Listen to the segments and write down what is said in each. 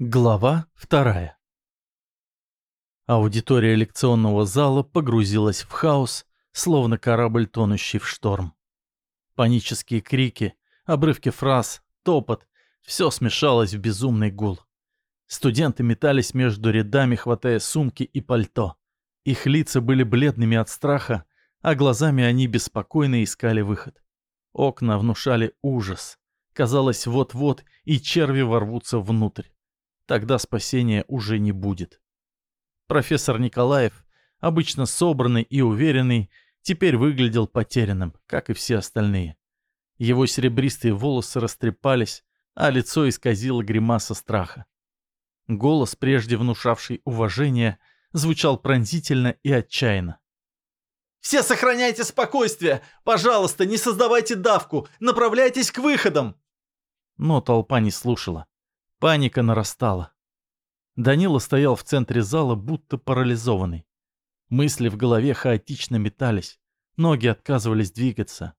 Глава вторая. Аудитория лекционного зала погрузилась в хаос, словно корабль, тонущий в шторм. Панические крики, обрывки фраз, топот — все смешалось в безумный гул. Студенты метались между рядами, хватая сумки и пальто. Их лица были бледными от страха, а глазами они беспокойно искали выход. Окна внушали ужас. Казалось, вот-вот и черви ворвутся внутрь тогда спасения уже не будет. Профессор Николаев, обычно собранный и уверенный, теперь выглядел потерянным, как и все остальные. Его серебристые волосы растрепались, а лицо исказило гримаса страха. Голос, прежде внушавший уважение, звучал пронзительно и отчаянно. «Все сохраняйте спокойствие! Пожалуйста, не создавайте давку! Направляйтесь к выходам!» Но толпа не слушала. Паника нарастала. Данила стоял в центре зала, будто парализованный. Мысли в голове хаотично метались, ноги отказывались двигаться.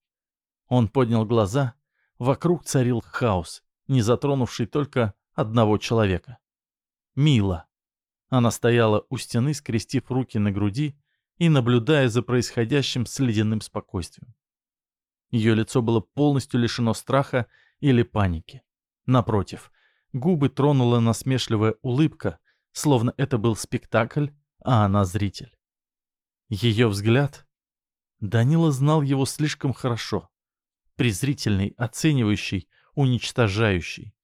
Он поднял глаза, вокруг царил хаос, не затронувший только одного человека. Мила. Она стояла у стены, скрестив руки на груди и наблюдая за происходящим с ледяным спокойствием. Ее лицо было полностью лишено страха или паники. Напротив, Губы тронула насмешливая улыбка, словно это был спектакль, а она зритель. Ее взгляд... Данила знал его слишком хорошо. Презрительный, оценивающий, уничтожающий.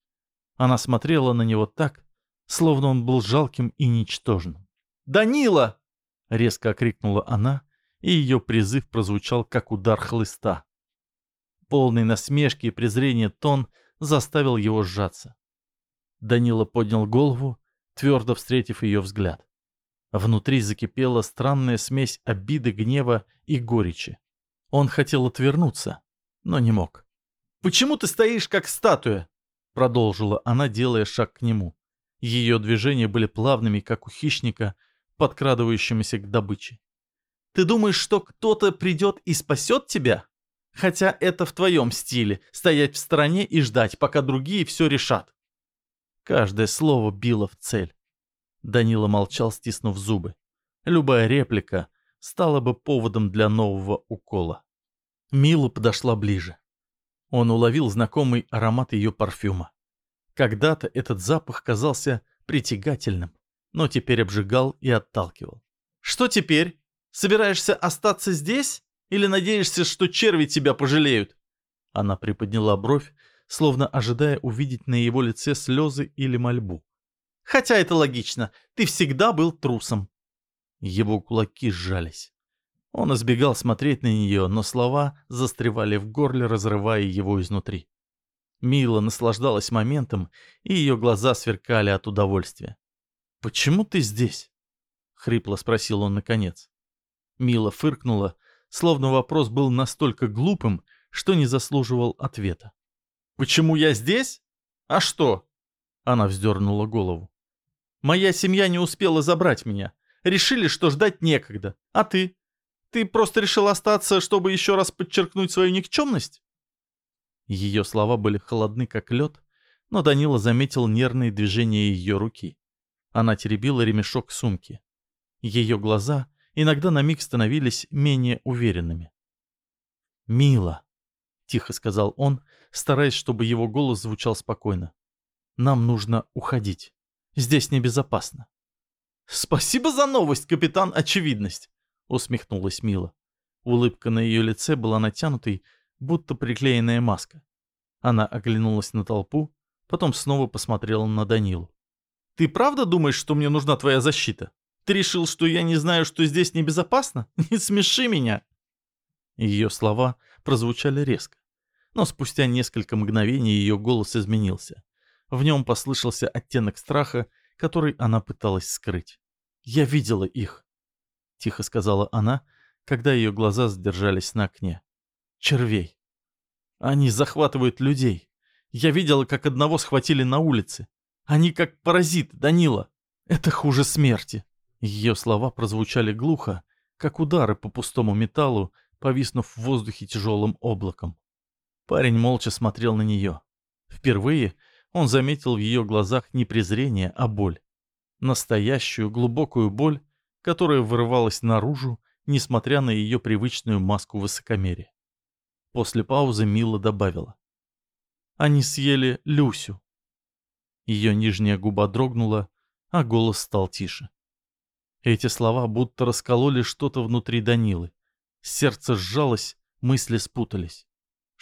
Она смотрела на него так, словно он был жалким и ничтожным. «Данила!» — резко окрикнула она, и ее призыв прозвучал, как удар хлыста. Полный насмешки и презрения тон заставил его сжаться. Данила поднял голову, твердо встретив ее взгляд. Внутри закипела странная смесь обиды, гнева и горечи. Он хотел отвернуться, но не мог. «Почему ты стоишь, как статуя?» Продолжила она, делая шаг к нему. Ее движения были плавными, как у хищника, подкрадывающегося к добыче. «Ты думаешь, что кто-то придет и спасет тебя? Хотя это в твоем стиле — стоять в стороне и ждать, пока другие все решат. Каждое слово било в цель. Данила молчал, стиснув зубы. Любая реплика стала бы поводом для нового укола. Мила подошла ближе. Он уловил знакомый аромат ее парфюма. Когда-то этот запах казался притягательным, но теперь обжигал и отталкивал. «Что теперь? Собираешься остаться здесь? Или надеешься, что черви тебя пожалеют?» Она приподняла бровь, словно ожидая увидеть на его лице слезы или мольбу. «Хотя это логично, ты всегда был трусом». Его кулаки сжались. Он избегал смотреть на нее, но слова застревали в горле, разрывая его изнутри. Мила наслаждалась моментом, и ее глаза сверкали от удовольствия. «Почему ты здесь?» — хрипло спросил он наконец. Мила фыркнула, словно вопрос был настолько глупым, что не заслуживал ответа. «Почему я здесь? А что?» Она вздернула голову. «Моя семья не успела забрать меня. Решили, что ждать некогда. А ты? Ты просто решил остаться, чтобы еще раз подчеркнуть свою никчемность?» Ее слова были холодны, как лед, но Данила заметил нервные движения ее руки. Она теребила ремешок сумки. Ее глаза иногда на миг становились менее уверенными. «Мила», — тихо сказал он, стараясь, чтобы его голос звучал спокойно. «Нам нужно уходить. Здесь небезопасно». «Спасибо за новость, капитан Очевидность!» — усмехнулась Мила. Улыбка на ее лице была натянутой, будто приклеенная маска. Она оглянулась на толпу, потом снова посмотрела на Данилу. «Ты правда думаешь, что мне нужна твоя защита? Ты решил, что я не знаю, что здесь небезопасно? Не смеши меня!» Ее слова прозвучали резко но спустя несколько мгновений ее голос изменился. В нем послышался оттенок страха, который она пыталась скрыть. «Я видела их», — тихо сказала она, когда ее глаза задержались на окне. «Червей. Они захватывают людей. Я видела, как одного схватили на улице. Они как паразит, Данила. Это хуже смерти». Ее слова прозвучали глухо, как удары по пустому металлу, повиснув в воздухе тяжелым облаком. Парень молча смотрел на нее. Впервые Он заметил в ее глазах не презрение, а боль. Настоящую глубокую боль, которая вырывалась наружу, несмотря на ее привычную маску высокомерия. После паузы Мила добавила. Они съели Люсю. Ее нижняя губа дрогнула, а голос стал тише. Эти слова будто раскололи что-то внутри Данилы. Сердце сжалось, мысли спутались.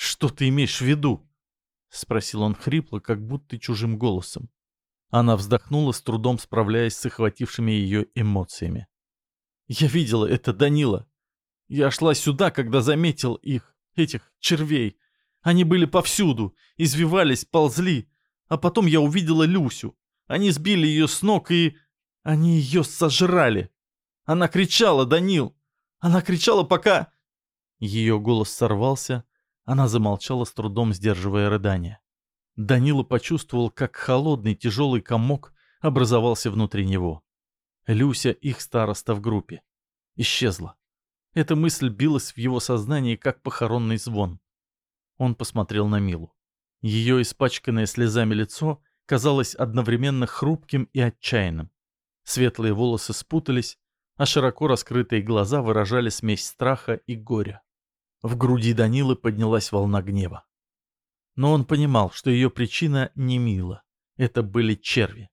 «Что ты имеешь в виду?» — спросил он хрипло, как будто чужим голосом. Она вздохнула, с трудом справляясь с охватившими ее эмоциями. «Я видела это, Данила. Я шла сюда, когда заметил их, этих червей. Они были повсюду, извивались, ползли. А потом я увидела Люсю. Они сбили ее с ног и... Они ее сожрали. Она кричала, Данил. Она кричала, пока... Ее голос сорвался. Она замолчала, с трудом сдерживая рыдание. Данила почувствовал, как холодный тяжелый комок образовался внутри него. Люся, их староста в группе. Исчезла. Эта мысль билась в его сознании, как похоронный звон. Он посмотрел на Милу. Ее испачканное слезами лицо казалось одновременно хрупким и отчаянным. Светлые волосы спутались, а широко раскрытые глаза выражали смесь страха и горя. В груди Данилы поднялась волна гнева. Но он понимал, что ее причина не Мила. Это были черви.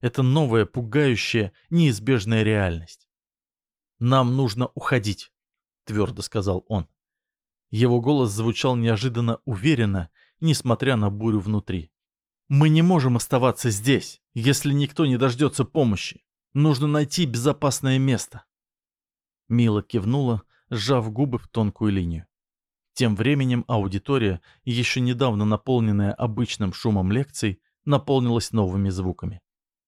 Это новая, пугающая, неизбежная реальность. «Нам нужно уходить», — твердо сказал он. Его голос звучал неожиданно уверенно, несмотря на бурю внутри. «Мы не можем оставаться здесь, если никто не дождется помощи. Нужно найти безопасное место». Мила кивнула, сжав губы в тонкую линию. Тем временем аудитория, еще недавно наполненная обычным шумом лекций, наполнилась новыми звуками.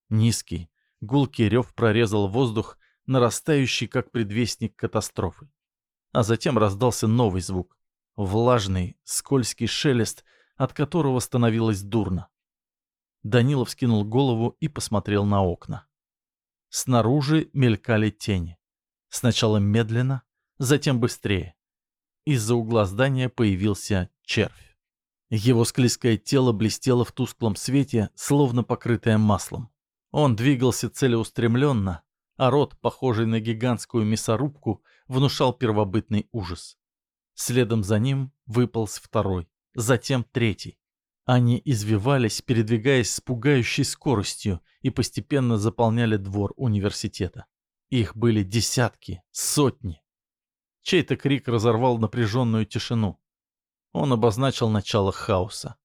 Низкий, гулкий рев прорезал воздух, нарастающий как предвестник катастрофы а затем раздался новый звук. Влажный, скользкий шелест, от которого становилось дурно. Данилов скинул голову и посмотрел на окна. Снаружи мелькали тени. Сначала медленно, затем быстрее. Из-за угла здания появился червь. Его склизкое тело блестело в тусклом свете, словно покрытое маслом. Он двигался целеустремленно, а рот, похожий на гигантскую мясорубку, внушал первобытный ужас. Следом за ним выполз второй, затем третий. Они извивались, передвигаясь с пугающей скоростью и постепенно заполняли двор университета. Их были десятки, сотни. Чей-то крик разорвал напряженную тишину. Он обозначил начало хаоса.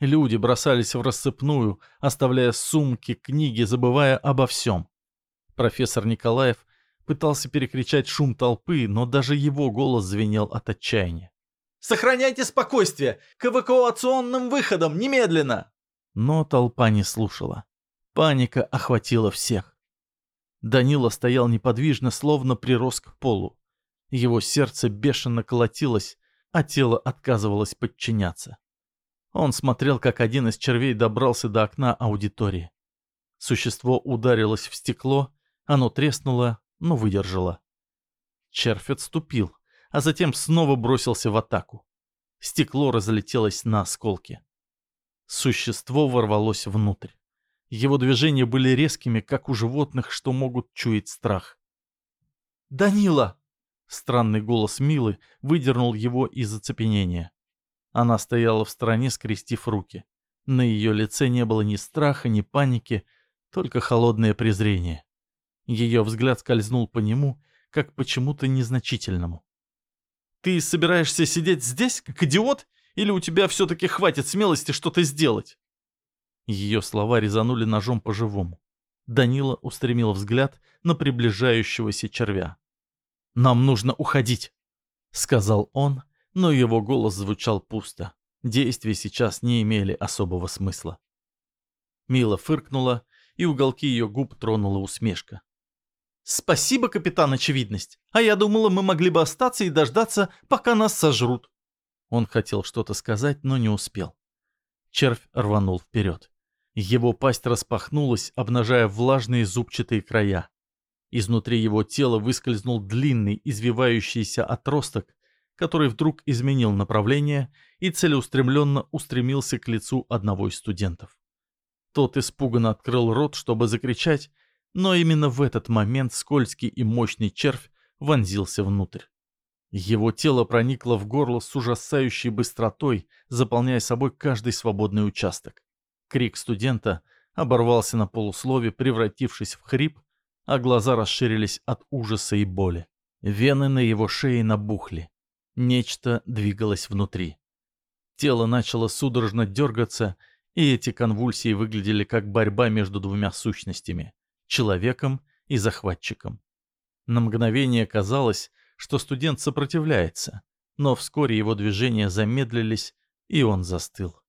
Люди бросались в рассыпную, оставляя сумки, книги, забывая обо всем. Профессор Николаев пытался перекричать шум толпы, но даже его голос звенел от отчаяния. «Сохраняйте спокойствие! К эвакуационным выходам! Немедленно!» Но толпа не слушала. Паника охватила всех. Данила стоял неподвижно, словно прирос к полу. Его сердце бешено колотилось, а тело отказывалось подчиняться. Он смотрел, как один из червей добрался до окна аудитории. Существо ударилось в стекло, оно треснуло, но выдержало. Червь отступил, а затем снова бросился в атаку. Стекло разлетелось на осколки. Существо ворвалось внутрь. Его движения были резкими, как у животных, что могут чуять страх. «Данила!» Странный голос Милы выдернул его из оцепенения. Она стояла в стороне, скрестив руки. На ее лице не было ни страха, ни паники, только холодное презрение. Ее взгляд скользнул по нему, как почему-то незначительному. «Ты собираешься сидеть здесь, как идиот, или у тебя все-таки хватит смелости что-то сделать?» Ее слова резанули ножом по-живому. Данила устремил взгляд на приближающегося червя. «Нам нужно уходить», — сказал он, но его голос звучал пусто. Действия сейчас не имели особого смысла. Мила фыркнула, и уголки ее губ тронула усмешка. «Спасибо, капитан Очевидность. А я думала, мы могли бы остаться и дождаться, пока нас сожрут». Он хотел что-то сказать, но не успел. Червь рванул вперед. Его пасть распахнулась, обнажая влажные зубчатые края. Изнутри его тела выскользнул длинный, извивающийся отросток, который вдруг изменил направление и целеустремленно устремился к лицу одного из студентов. Тот испуганно открыл рот, чтобы закричать, но именно в этот момент скользкий и мощный червь вонзился внутрь. Его тело проникло в горло с ужасающей быстротой, заполняя собой каждый свободный участок. Крик студента оборвался на полуслове, превратившись в хрип, а глаза расширились от ужаса и боли. Вены на его шее набухли. Нечто двигалось внутри. Тело начало судорожно дергаться, и эти конвульсии выглядели как борьба между двумя сущностями — человеком и захватчиком. На мгновение казалось, что студент сопротивляется, но вскоре его движения замедлились, и он застыл.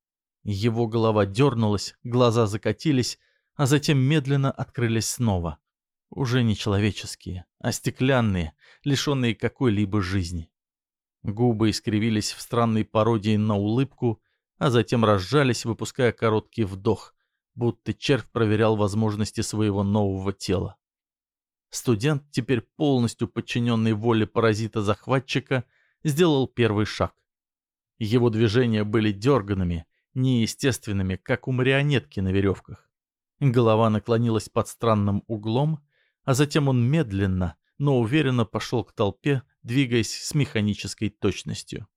Его голова дернулась, глаза закатились, а затем медленно открылись снова. Уже не человеческие, а стеклянные, лишенные какой-либо жизни. Губы искривились в странной пародии на улыбку, а затем разжались, выпуская короткий вдох, будто червь проверял возможности своего нового тела. Студент, теперь полностью подчиненный воле паразита-захватчика, сделал первый шаг. Его движения были дерганными, неестественными, как у марионетки на веревках. Голова наклонилась под странным углом, а затем он медленно, но уверенно пошел к толпе, двигаясь с механической точностью.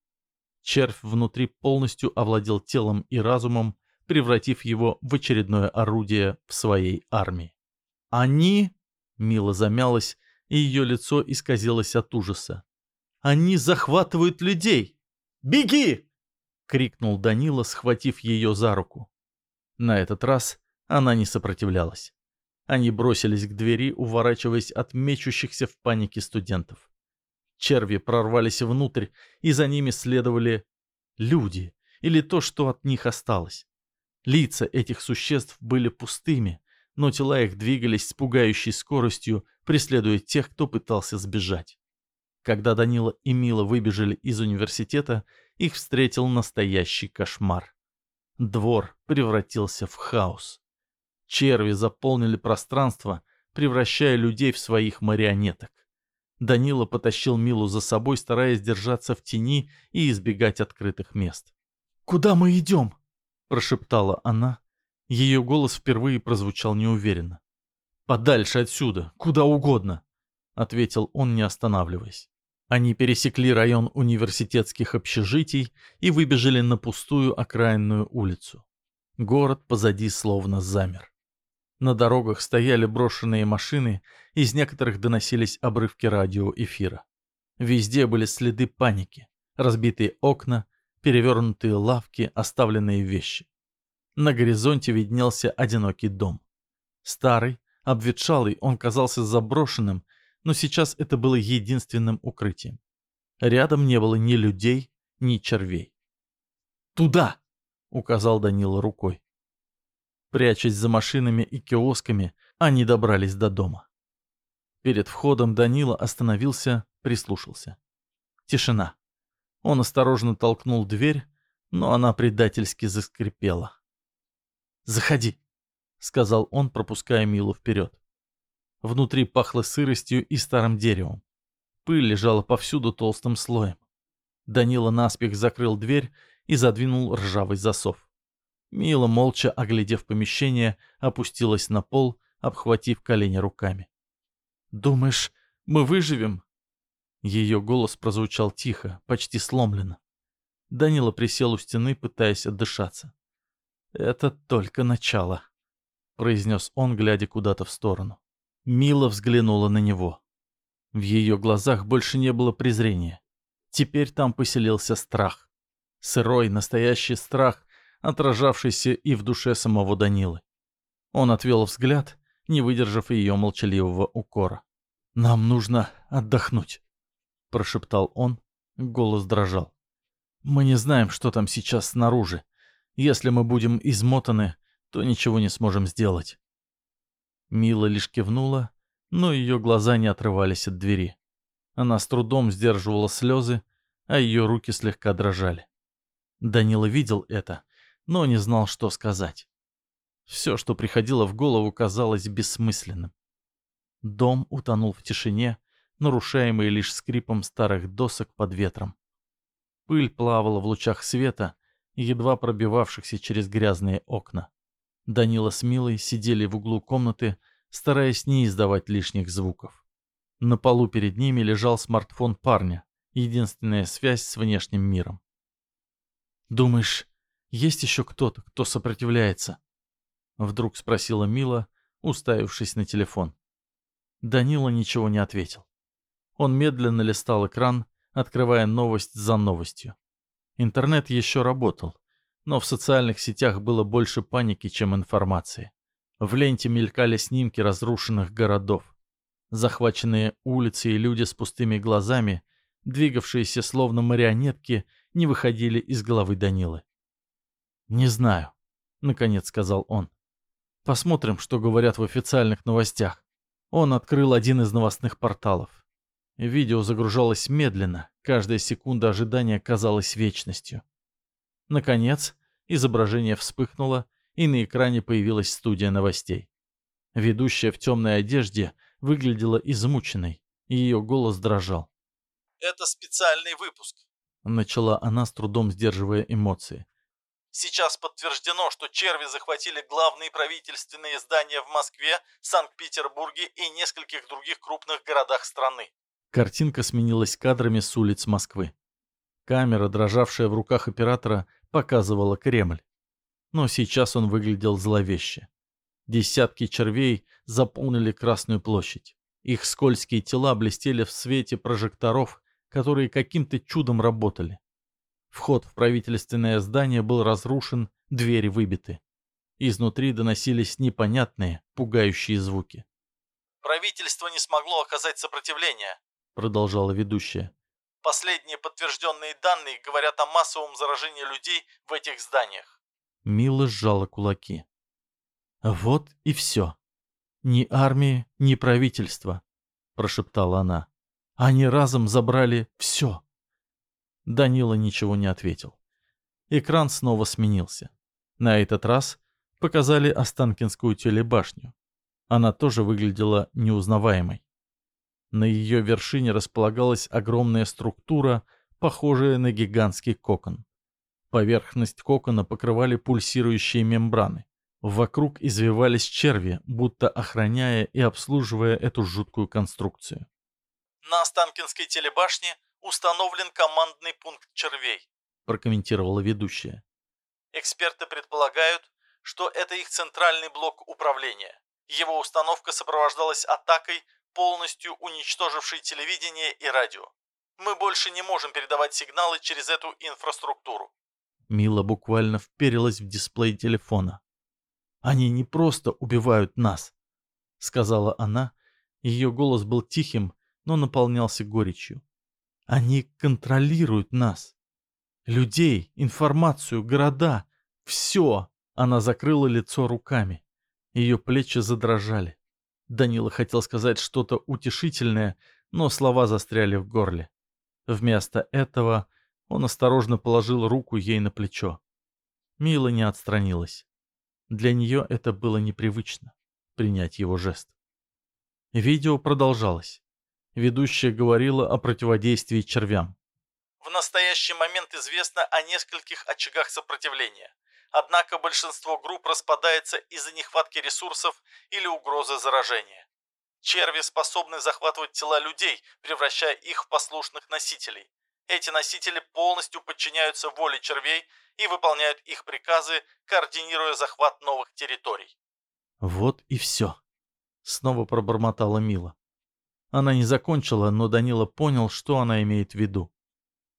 Червь внутри полностью овладел телом и разумом, превратив его в очередное орудие в своей армии. «Они...» — Мила замялась, и ее лицо исказилось от ужаса. «Они захватывают людей! Беги!» — крикнул Данила, схватив ее за руку. На этот раз она не сопротивлялась. Они бросились к двери, уворачиваясь от мечущихся в панике студентов. Черви прорвались внутрь, и за ними следовали люди, или то, что от них осталось. Лица этих существ были пустыми, но тела их двигались с пугающей скоростью, преследуя тех, кто пытался сбежать. Когда Данила и Мила выбежали из университета, их встретил настоящий кошмар. Двор превратился в хаос. Черви заполнили пространство, превращая людей в своих марионеток. Данила потащил Милу за собой, стараясь держаться в тени и избегать открытых мест. «Куда мы идем?» – прошептала она. Ее голос впервые прозвучал неуверенно. «Подальше отсюда, куда угодно», — ответил он, не останавливаясь. Они пересекли район университетских общежитий и выбежали на пустую окраинную улицу. Город позади словно замер. На дорогах стояли брошенные машины, из некоторых доносились обрывки радиоэфира. Везде были следы паники, разбитые окна, перевернутые лавки, оставленные вещи. На горизонте виднелся одинокий дом. Старый, обветшалый, он казался заброшенным, но сейчас это было единственным укрытием. Рядом не было ни людей, ни червей. «Туда!» — указал Данила рукой. Прячась за машинами и киосками, они добрались до дома. Перед входом Данила остановился, прислушался. Тишина. Он осторожно толкнул дверь, но она предательски заскрипела. «Заходи», — сказал он, пропуская Милу вперед. Внутри пахло сыростью и старым деревом. Пыль лежала повсюду толстым слоем. Данила наспех закрыл дверь и задвинул ржавый засов. Мила, молча оглядев помещение, опустилась на пол, обхватив колени руками. «Думаешь, мы выживем?» Ее голос прозвучал тихо, почти сломленно. Данила присел у стены, пытаясь отдышаться. «Это только начало», — произнес он, глядя куда-то в сторону. Мила взглянула на него. В ее глазах больше не было презрения. Теперь там поселился страх. Сырой, настоящий страх, отражавшийся и в душе самого Данилы. Он отвел взгляд, не выдержав ее молчаливого укора. «Нам нужно отдохнуть», — прошептал он, голос дрожал. «Мы не знаем, что там сейчас снаружи. Если мы будем измотаны, то ничего не сможем сделать». Мила лишь кивнула, но ее глаза не отрывались от двери. Она с трудом сдерживала слезы, а ее руки слегка дрожали. Данила видел это но не знал, что сказать. Все, что приходило в голову, казалось бессмысленным. Дом утонул в тишине, нарушаемый лишь скрипом старых досок под ветром. Пыль плавала в лучах света, едва пробивавшихся через грязные окна. Данила с Милой сидели в углу комнаты, стараясь не издавать лишних звуков. На полу перед ними лежал смартфон парня, единственная связь с внешним миром. «Думаешь, есть еще кто-то, кто сопротивляется?» Вдруг спросила Мила, уставившись на телефон. Данила ничего не ответил. Он медленно листал экран, открывая новость за новостью. Интернет еще работал, но в социальных сетях было больше паники, чем информации. В ленте мелькали снимки разрушенных городов. Захваченные улицы и люди с пустыми глазами, двигавшиеся словно марионетки, не выходили из головы Данилы. «Не знаю», — наконец сказал он. «Посмотрим, что говорят в официальных новостях». Он открыл один из новостных порталов. Видео загружалось медленно, каждая секунда ожидания казалась вечностью. Наконец, изображение вспыхнуло, и на экране появилась студия новостей. Ведущая в темной одежде выглядела измученной, и ее голос дрожал. «Это специальный выпуск», — начала она с трудом сдерживая эмоции. Сейчас подтверждено, что черви захватили главные правительственные здания в Москве, Санкт-Петербурге и нескольких других крупных городах страны. Картинка сменилась кадрами с улиц Москвы. Камера, дрожавшая в руках оператора, показывала Кремль но сейчас он выглядел зловеще. Десятки червей заполнили Красную площадь. Их скользкие тела блестели в свете прожекторов, которые каким-то чудом работали. Вход в правительственное здание был разрушен, двери выбиты. Изнутри доносились непонятные, пугающие звуки. «Правительство не смогло оказать сопротивление», — продолжала ведущая. «Последние подтвержденные данные говорят о массовом заражении людей в этих зданиях. Мила сжала кулаки. «Вот и все. Ни армии, ни правительства», — прошептала она. «Они разом забрали все». Данила ничего не ответил. Экран снова сменился. На этот раз показали Останкинскую телебашню. Она тоже выглядела неузнаваемой. На ее вершине располагалась огромная структура, похожая на гигантский кокон. Поверхность кокона покрывали пульсирующие мембраны. Вокруг извивались черви, будто охраняя и обслуживая эту жуткую конструкцию. «На Останкинской телебашне установлен командный пункт червей», прокомментировала ведущая. «Эксперты предполагают, что это их центральный блок управления. Его установка сопровождалась атакой, полностью уничтожившей телевидение и радио. Мы больше не можем передавать сигналы через эту инфраструктуру. Мила буквально вперилась в дисплей телефона. «Они не просто убивают нас», — сказала она. Ее голос был тихим, но наполнялся горечью. «Они контролируют нас. Людей, информацию, города. Все!» Она закрыла лицо руками. Ее плечи задрожали. Данила хотел сказать что-то утешительное, но слова застряли в горле. Вместо этого он осторожно положил руку ей на плечо. Мила не отстранилась. Для нее это было непривычно — принять его жест. Видео продолжалось. Ведущая говорила о противодействии червям. В настоящий момент известно о нескольких очагах сопротивления. Однако большинство групп распадается из-за нехватки ресурсов или угрозы заражения. Черви способны захватывать тела людей, превращая их в послушных носителей. Эти носители полностью подчиняются воле червей и выполняют их приказы, координируя захват новых территорий. Вот и все. Снова пробормотала Мила. Она не закончила, но Данила понял, что она имеет в виду.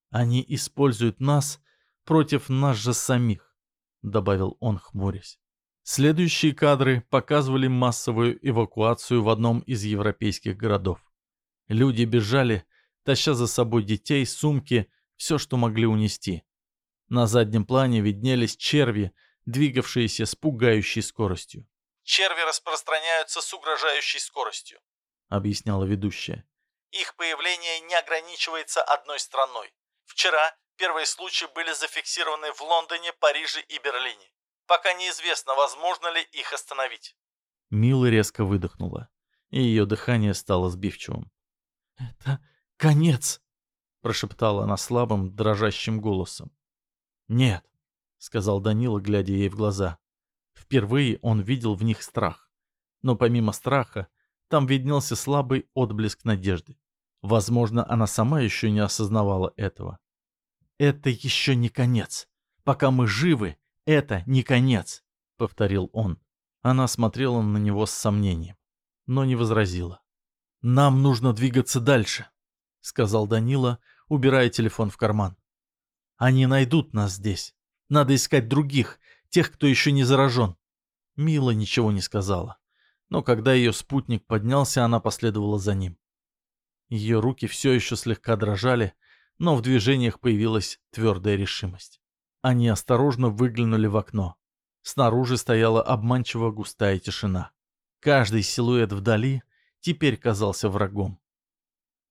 Они используют нас против нас же самих, добавил он, хмурясь. Следующие кадры показывали массовую эвакуацию в одном из европейских городов. Люди бежали, таща за собой детей, сумки, все, что могли унести. На заднем плане виднелись черви, двигавшиеся с пугающей скоростью. «Черви распространяются с угрожающей скоростью», — объясняла ведущая. «Их появление не ограничивается одной страной. Вчера первые случаи были зафиксированы в Лондоне, Париже и Берлине. Пока неизвестно, возможно ли их остановить». Мила резко выдохнула, и ее дыхание стало сбивчивым. «Это «Конец!» — прошептала она слабым, дрожащим голосом. «Нет», — сказал Данила, глядя ей в глаза. Впервые он видел в них страх. Но помимо страха, там виднелся слабый отблеск надежды. Возможно, она сама еще не осознавала этого. «Это еще не конец. Пока мы живы, это не конец», — повторил он. Она смотрела на него с сомнением, но не возразила. «Нам нужно двигаться дальше», — сказал Данила, убирая телефон в карман. «Они найдут нас здесь. Надо искать других, тех, кто еще не заражен». Мила ничего не сказала, но когда ее спутник поднялся, она последовала за ним. Ее руки все еще слегка дрожали, но в движениях появилась твердая решимость. Они осторожно выглянули в окно. Снаружи стояла обманчиво густая тишина. Каждый силуэт вдали теперь казался врагом.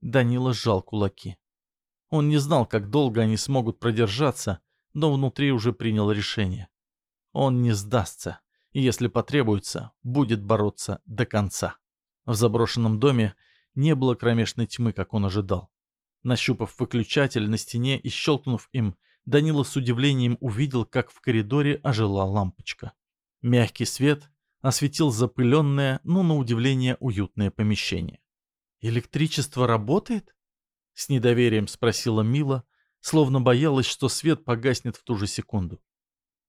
Данила сжал кулаки. Он не знал, как долго они смогут продержаться, но внутри уже принял решение. Он не сдастся, и если потребуется, будет бороться до конца. В заброшенном доме не было кромешной тьмы, как он ожидал. Нащупав выключатель на стене и щелкнув им, Данила с удивлением увидел, как в коридоре ожила лампочка. Мягкий свет осветил запыленное, но на удивление уютное помещение. «Электричество работает?» — с недоверием спросила Мила, словно боялась, что свет погаснет в ту же секунду.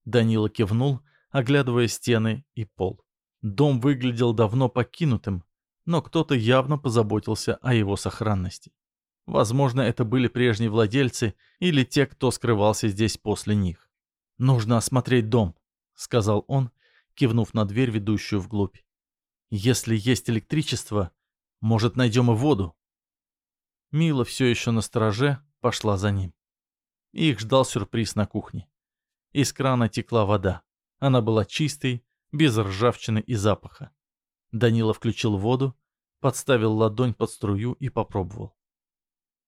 Данила кивнул, оглядывая стены и пол. Дом выглядел давно покинутым, но кто-то явно позаботился о его сохранности. Возможно, это были прежние владельцы или те, кто скрывался здесь после них. «Нужно осмотреть дом», — сказал он, кивнув на дверь, ведущую вглубь. «Если есть электричество, может, найдем и воду?» Мила все еще на стороже пошла за ним. Их ждал сюрприз на кухне. Из крана текла вода. Она была чистой, без ржавчины и запаха. Данила включил воду, подставил ладонь под струю и попробовал.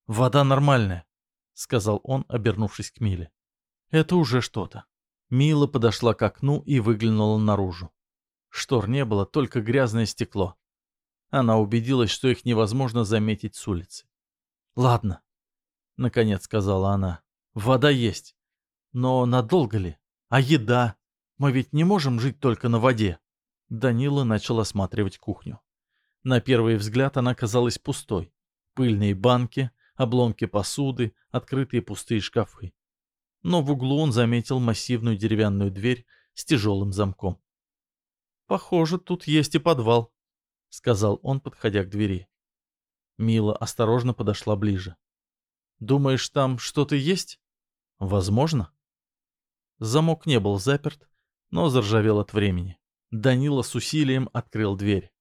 «Вода нормальная», — сказал он, обернувшись к Миле. «Это уже что-то». Мила подошла к окну и выглянула наружу. Штор не было, только грязное стекло. Она убедилась, что их невозможно заметить с улицы. «Ладно», — наконец сказала она, — «вода есть. Но надолго ли? А еда? Мы ведь не можем жить только на воде». Данила начал осматривать кухню. На первый взгляд она казалась пустой. Пыльные банки, обломки посуды, открытые пустые шкафы. Но в углу он заметил массивную деревянную дверь с тяжелым замком. «Похоже, тут есть и подвал», — сказал он, подходя к двери. Мила осторожно подошла ближе. «Думаешь, там что-то есть?» «Возможно». Замок не был заперт, но заржавел от времени. Данила с усилием открыл дверь.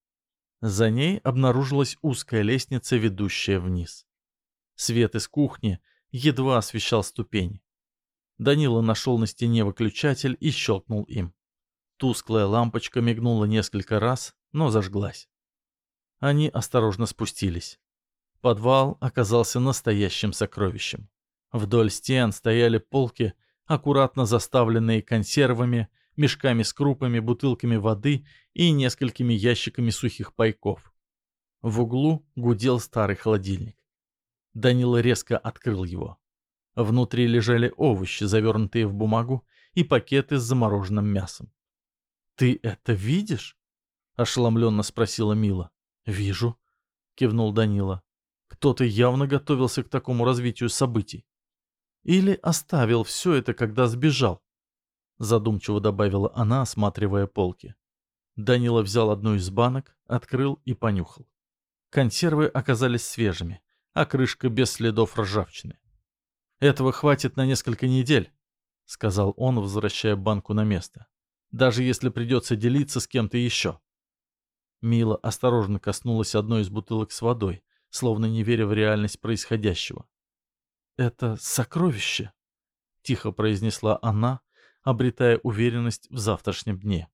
За ней обнаружилась узкая лестница, ведущая вниз. Свет из кухни едва освещал ступени. Данила нашел на стене выключатель и щелкнул им. Тусклая лампочка мигнула несколько раз, но зажглась. Они осторожно спустились. Подвал оказался настоящим сокровищем. Вдоль стен стояли полки, аккуратно заставленные консервами, мешками с крупами, бутылками воды и несколькими ящиками сухих пайков. В углу гудел старый холодильник. Данила резко открыл его. Внутри лежали овощи, завернутые в бумагу, и пакеты с замороженным мясом. «Ты это видишь?» — ошеломленно спросила Мила. «Вижу», — кивнул Данила. «Кто-то явно готовился к такому развитию событий. Или оставил все это, когда сбежал задумчиво добавила она, осматривая полки. Данила взял одну из банок, открыл и понюхал. Консервы оказались свежими, а крышка без следов ржавчины. «Этого хватит на несколько недель», — сказал он, возвращая банку на место. «Даже если придется делиться с кем-то еще». Мила осторожно коснулась одной из бутылок с водой, словно не веря в реальность происходящего. «Это сокровище», — тихо произнесла она, обретая уверенность в завтрашнем дне.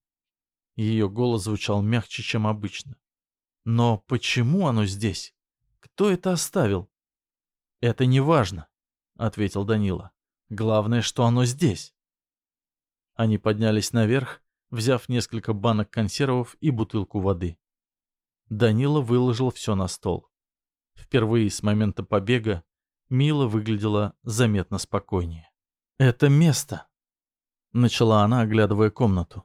Ее голос звучал мягче, чем обычно. «Но почему оно здесь? Кто это оставил?» «Это не важно», — ответил Данила. «Главное, что оно здесь». Они поднялись наверх, взяв несколько банок консервов и бутылку воды. Данила выложил все на стол. Впервые с момента побега Мила выглядела заметно спокойнее. «Это место», — начала она, оглядывая комнату.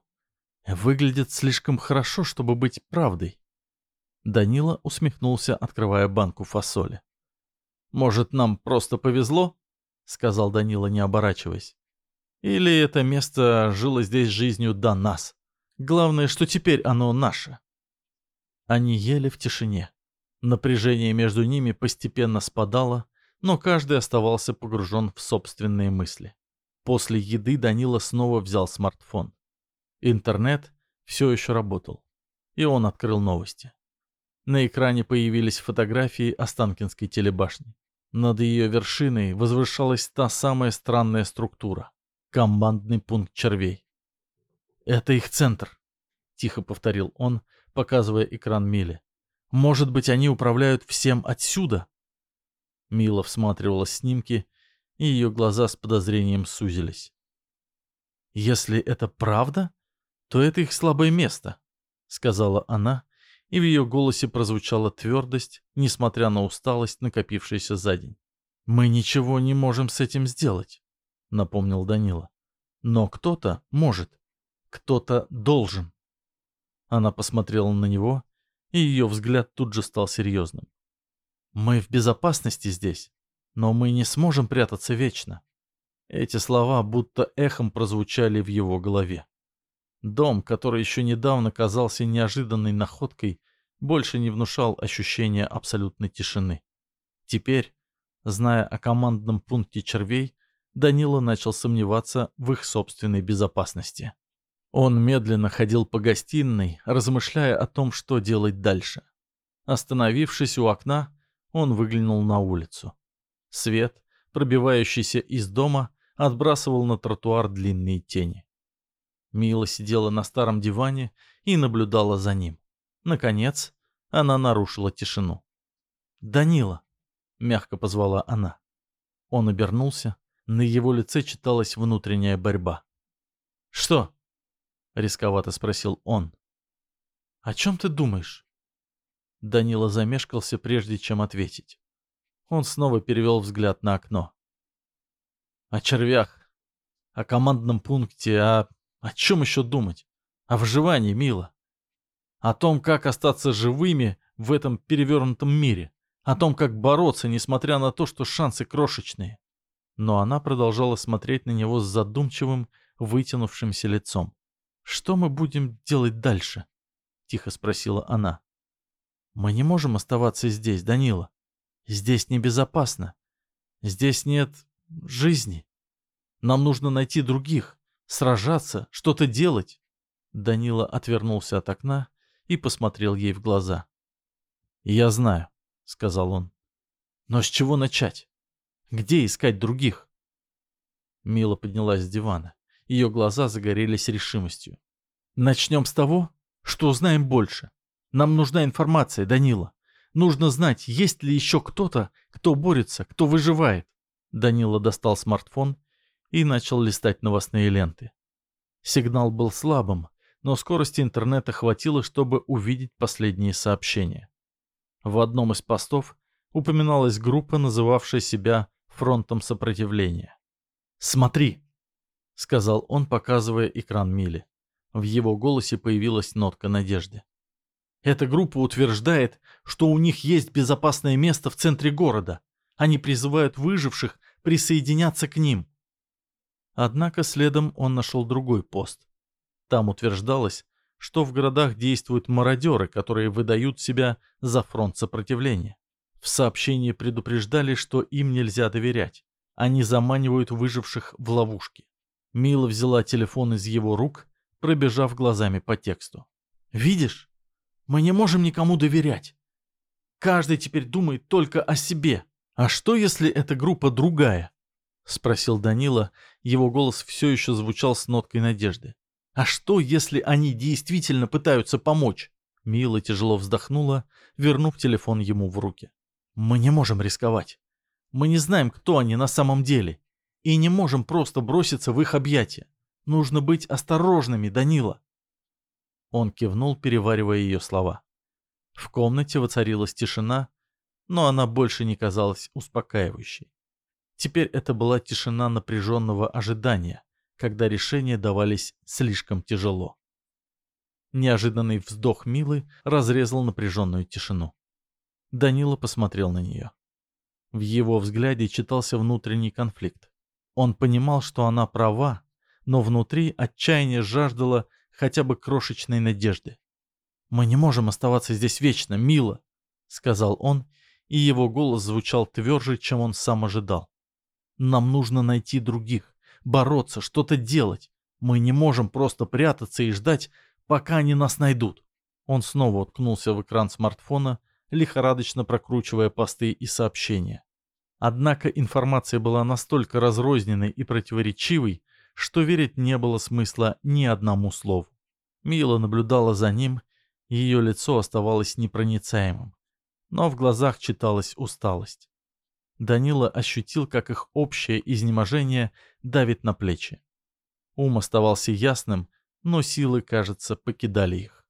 Выглядит слишком хорошо, чтобы быть правдой. Данила усмехнулся, открывая банку фасоли. «Может, нам просто повезло?» — сказал Данила, не оборачиваясь. «Или это место жило здесь жизнью до нас? Главное, что теперь оно наше». Они ели в тишине. Напряжение между ними постепенно спадало, но каждый оставался погружен в собственные мысли. После еды Данила снова взял смартфон. Интернет все еще работал, и он открыл новости. На экране появились фотографии Останкинской телебашни. Над ее вершиной возвышалась та самая странная структура — командный пункт червей. «Это их центр», — тихо повторил он, показывая экран Миле. «Может быть, они управляют всем отсюда?» Мила всматривала снимки, и ее глаза с подозрением сузились. «Если это правда, то это их слабое место», — сказала она, и в ее голосе прозвучала твердость, несмотря на усталость, накопившуюся за день. «Мы ничего не можем с этим сделать», — напомнил Данила. «Но кто-то может, кто-то должен». Она посмотрела на него, и ее взгляд тут же стал серьезным. Мы в безопасности здесь, но мы не сможем прятаться вечно. Эти слова будто эхом прозвучали в его голове. Дом, который еще недавно казался неожиданной находкой, больше не внушал ощущения абсолютной тишины. Теперь, зная о командном пункте червей, Данила начал сомневаться в их собственной безопасности. Он медленно ходил по гостиной, размышляя о том, что делать дальше. Остановившись у окна, он выглянул на улицу. Свет, пробивающийся из дома, отбрасывал на тротуар длинные тени. Мила сидела на старом диване и наблюдала за ним. Наконец, она нарушила тишину. «Данила!» — мягко позвала она. Он обернулся, на его лице читалась внутренняя борьба. «Что?» — рисковато спросил он. «О чем ты думаешь?» Данила замешкался, прежде чем ответить. Он снова перевел взгляд на окно. О червях, о командном пункте, о... О чем еще думать? О выживании, мило. О том, как остаться живыми в этом перевернутом мире. О том, как бороться, несмотря на то, что шансы крошечные. Но она продолжала смотреть на него с задумчивым, вытянувшимся лицом. «Что мы будем делать дальше?» — тихо спросила она. Мы не можем оставаться здесь, Данила. Здесь небезопасно. Здесь нет жизни. Нам нужно найти других, сражаться, что-то делать. Данила отвернулся от окна и посмотрел ей в глаза. «Я знаю», — сказал он. «Но с чего начать? Где искать других?» Мила поднялась с дивана. Ее глаза загорелись решимостью. «Начнем с того, что узнаем больше. Нам нужна информация, Данила. Нужно знать, есть ли еще кто-то, кто борется, кто выживает. Данила достал смартфон и начал листать новостные ленты. Сигнал был слабым, но скорости интернета хватило, чтобы увидеть последние сообщения. В одном из постов упоминалась группа, называвшая себя «Фронтом сопротивления». «Смотри!» — сказал он, показывая экран Мили. В его голосе появилась нотка надежды. Эта группа утверждает, что у них есть безопасное место в центре города. Они призывают выживших присоединяться к ним. Однако следом он нашел другой пост. Там утверждалось, что в городах действуют мародеры, которые выдают себя за фронт сопротивления. В сообщении предупреждали, что им нельзя доверять. Они заманивают выживших в ловушки. Мила взяла телефон из его рук, пробежав глазами по тексту. «Видишь? Мы не можем никому доверять. Каждый теперь думает только о себе. А что, если эта группа другая? Спросил Данила, его голос все еще звучал с ноткой надежды. А что, если они действительно пытаются помочь? Мила тяжело вздохнула, вернув телефон ему в руки. Мы не можем рисковать. Мы не знаем, кто они на самом деле. И не можем просто броситься в их объятия. Нужно быть осторожными, Данила. Он кивнул, переваривая ее слова. В комнате воцарилась тишина, но она больше не казалась успокаивающей. Теперь это была тишина напряженного ожидания, когда решения давались слишком тяжело. Неожиданный вздох Милы разрезал напряженную тишину. Данила посмотрел на нее. В его взгляде читался внутренний конфликт. Он понимал, что она права, но внутри отчаяние жаждало хотя бы крошечной надежды. «Мы не можем оставаться здесь вечно, Мила», — сказал он, и его голос звучал тверже, чем он сам ожидал. «Нам нужно найти других, бороться, что-то делать. Мы не можем просто прятаться и ждать, пока они нас найдут». Он снова уткнулся в экран смартфона, лихорадочно прокручивая посты и сообщения. Однако информация была настолько разрозненной и противоречивой, что верить не было смысла ни одному слову. Мила наблюдала за ним, ее лицо оставалось непроницаемым, но в глазах читалась усталость. Данила ощутил, как их общее изнеможение давит на плечи. Ум оставался ясным, но силы, кажется, покидали их.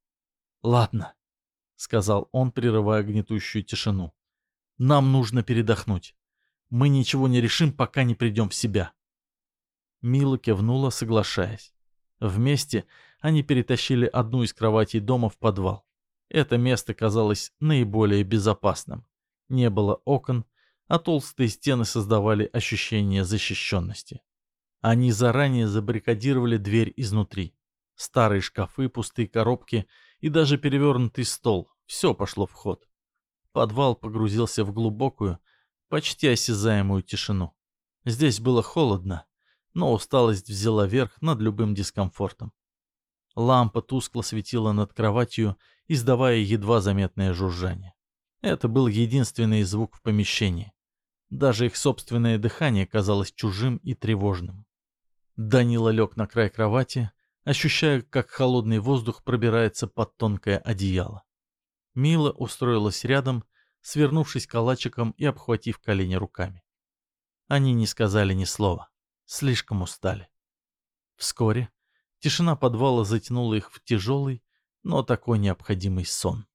«Ладно», — сказал он, прерывая гнетущую тишину. «Нам нужно передохнуть. Мы ничего не решим, пока не придем в себя». Мила кивнула, соглашаясь. Вместе они перетащили одну из кроватей дома в подвал. Это место казалось наиболее безопасным. Не было окон, а толстые стены создавали ощущение защищенности. Они заранее забаррикадировали дверь изнутри. Старые шкафы, пустые коробки и даже перевернутый стол — все пошло в ход. Подвал погрузился в глубокую, почти осязаемую тишину. Здесь было холодно, но усталость взяла верх над любым дискомфортом. Лампа тускло светила над кроватью, издавая едва заметное жужжание. Это был единственный звук в помещении. Даже их собственное дыхание казалось чужим и тревожным. Данила лег на край кровати, ощущая, как холодный воздух пробирается под тонкое одеяло. Мила устроилась рядом, свернувшись калачиком и обхватив колени руками. Они не сказали ни слова, слишком устали. Вскоре тишина подвала затянула их в тяжелый, но такой необходимый сон.